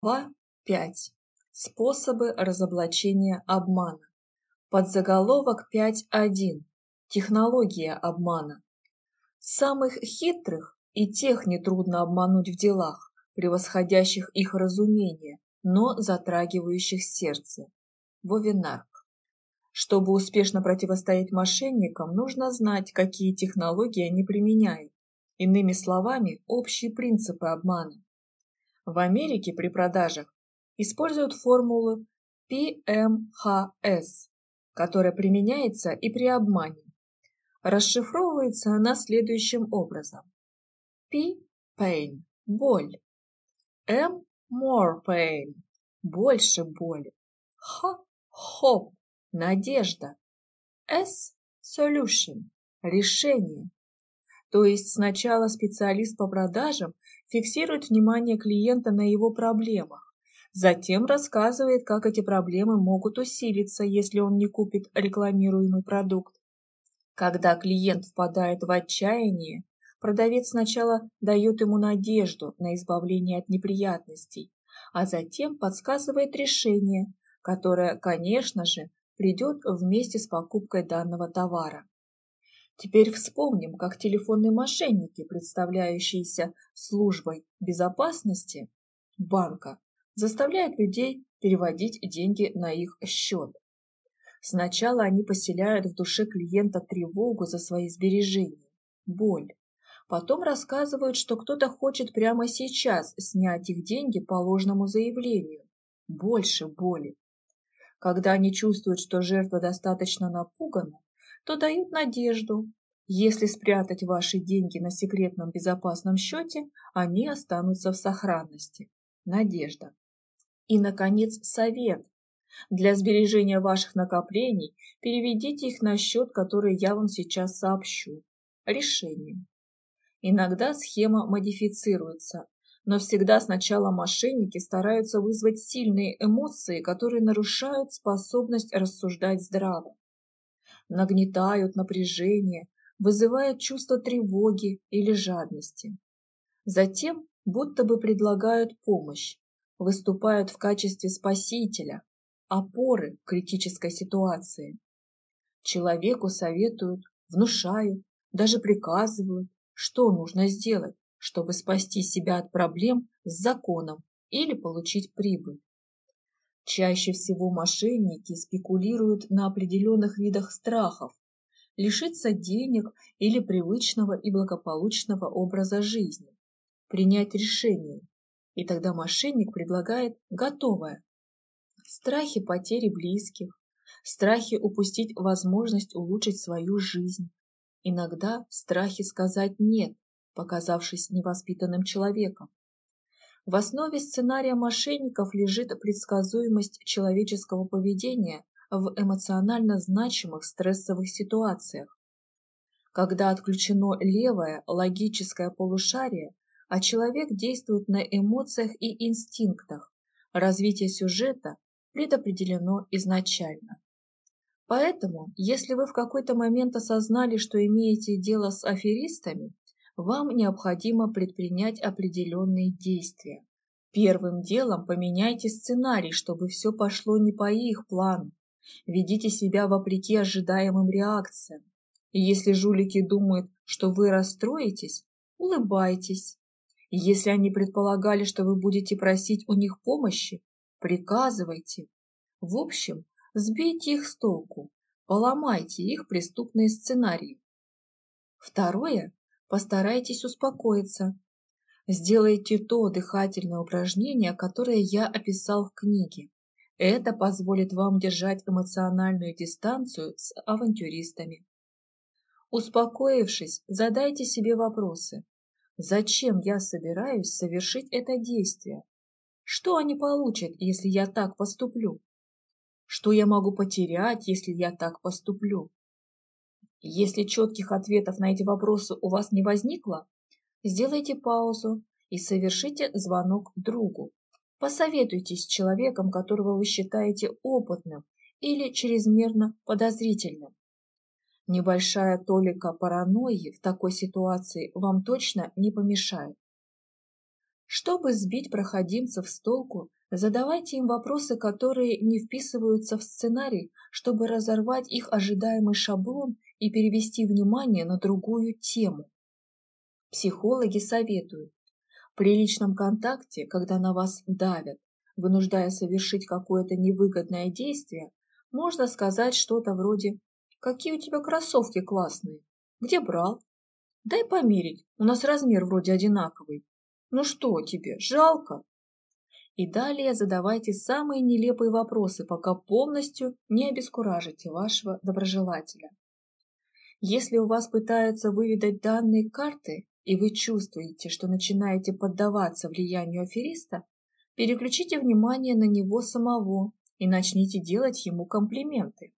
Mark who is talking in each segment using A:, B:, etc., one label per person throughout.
A: Глава 5. Способы разоблачения обмана. Подзаголовок 5.1. Технология обмана. Самых хитрых и тех нетрудно обмануть в делах, превосходящих их разумение, но затрагивающих сердце. Вовинарк. Чтобы успешно противостоять мошенникам, нужно знать, какие технологии они применяют. Иными словами, общие принципы обмана. В Америке при продажах используют формулу PMHS, которая применяется и при обмане. Расшифровывается она следующим образом. P – pain – боль. M – more pain – больше боли. H – hope – надежда. S – solution – решение. То есть сначала специалист по продажам фиксирует внимание клиента на его проблемах, затем рассказывает, как эти проблемы могут усилиться, если он не купит рекламируемый продукт. Когда клиент впадает в отчаяние, продавец сначала дает ему надежду на избавление от неприятностей, а затем подсказывает решение, которое, конечно же, придет вместе с покупкой данного товара. Теперь вспомним, как телефонные мошенники, представляющиеся службой безопасности банка, заставляют людей переводить деньги на их счет. Сначала они поселяют в душе клиента тревогу за свои сбережения, боль. Потом рассказывают, что кто-то хочет прямо сейчас снять их деньги по ложному заявлению. Больше боли. Когда они чувствуют, что жертва достаточно напугана, то дают надежду. Если спрятать ваши деньги на секретном безопасном счете, они останутся в сохранности. Надежда. И, наконец, совет. Для сбережения ваших накоплений переведите их на счет, который я вам сейчас сообщу. Решение. Иногда схема модифицируется, но всегда сначала мошенники стараются вызвать сильные эмоции, которые нарушают способность рассуждать здраво нагнетают напряжение, вызывают чувство тревоги или жадности. Затем будто бы предлагают помощь, выступают в качестве спасителя, опоры критической ситуации. Человеку советуют, внушают, даже приказывают, что нужно сделать, чтобы спасти себя от проблем с законом или получить прибыль. Чаще всего мошенники спекулируют на определенных видах страхов, лишиться денег или привычного и благополучного образа жизни, принять решение, и тогда мошенник предлагает готовое. Страхи потери близких, страхи упустить возможность улучшить свою жизнь, иногда страхи сказать «нет», показавшись невоспитанным человеком. В основе сценария мошенников лежит предсказуемость человеческого поведения в эмоционально значимых стрессовых ситуациях. Когда отключено левое логическое полушарие, а человек действует на эмоциях и инстинктах, развитие сюжета предопределено изначально. Поэтому, если вы в какой-то момент осознали, что имеете дело с аферистами, вам необходимо предпринять определенные действия. Первым делом поменяйте сценарий, чтобы все пошло не по их плану. Ведите себя вопреки ожидаемым реакциям. И если жулики думают, что вы расстроитесь, улыбайтесь. И если они предполагали, что вы будете просить у них помощи, приказывайте. В общем, сбейте их с толку, поломайте их преступные сценарии. Второе Постарайтесь успокоиться. Сделайте то дыхательное упражнение, которое я описал в книге. Это позволит вам держать эмоциональную дистанцию с авантюристами. Успокоившись, задайте себе вопросы. Зачем я собираюсь совершить это действие? Что они получат, если я так поступлю? Что я могу потерять, если я так поступлю? Если четких ответов на эти вопросы у вас не возникло, сделайте паузу и совершите звонок другу. Посоветуйтесь с человеком, которого вы считаете опытным или чрезмерно подозрительным. Небольшая толика паранойи в такой ситуации вам точно не помешает. Чтобы сбить проходимцев с толку, задавайте им вопросы, которые не вписываются в сценарий, чтобы разорвать их ожидаемый шаблон и перевести внимание на другую тему. Психологи советуют, при личном контакте, когда на вас давят, вынуждая совершить какое-то невыгодное действие, можно сказать что-то вроде «Какие у тебя кроссовки классные! Где брал? Дай померить, у нас размер вроде одинаковый. Ну что тебе, жалко?» И далее задавайте самые нелепые вопросы, пока полностью не обескуражите вашего доброжелателя. Если у вас пытаются выведать данные карты, и вы чувствуете, что начинаете поддаваться влиянию афериста, переключите внимание на него самого и начните делать ему комплименты.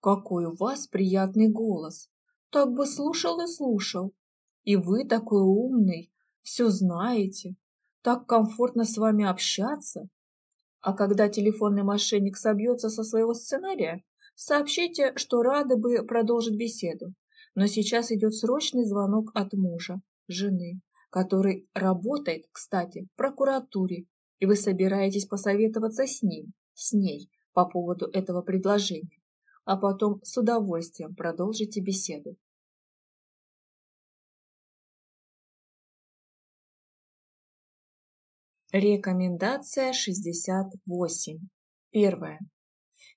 A: Какой у вас приятный голос! Так бы слушал и слушал. И вы такой умный, все знаете, так комфортно с вами общаться. А когда телефонный мошенник собьется со своего сценария, сообщите, что рады бы продолжить беседу, но сейчас идет срочный звонок от мужа, жены, который работает, кстати, в прокуратуре, и вы собираетесь посоветоваться с ним, с ней по поводу этого предложения, а потом с удовольствием продолжите беседу. Рекомендация 68. Первое.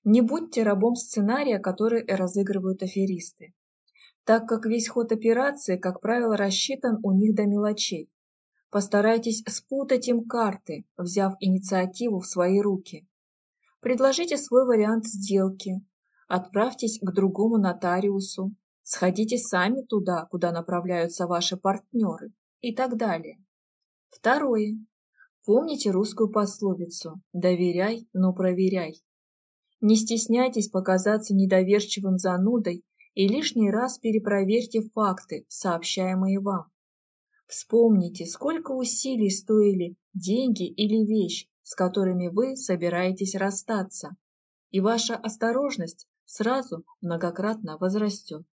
A: Не будьте рабом сценария, который разыгрывают аферисты, так как весь ход операции, как правило, рассчитан у них до мелочей. Постарайтесь спутать им карты, взяв инициативу в свои руки. Предложите свой вариант сделки, отправьтесь к другому нотариусу, сходите сами туда, куда направляются ваши партнеры и так далее. Второе. Помните русскую пословицу «доверяй, но проверяй». Не стесняйтесь показаться недоверчивым занудой и лишний раз перепроверьте факты, сообщаемые вам. Вспомните, сколько усилий стоили деньги или вещь, с которыми вы собираетесь расстаться, и ваша осторожность сразу многократно возрастет.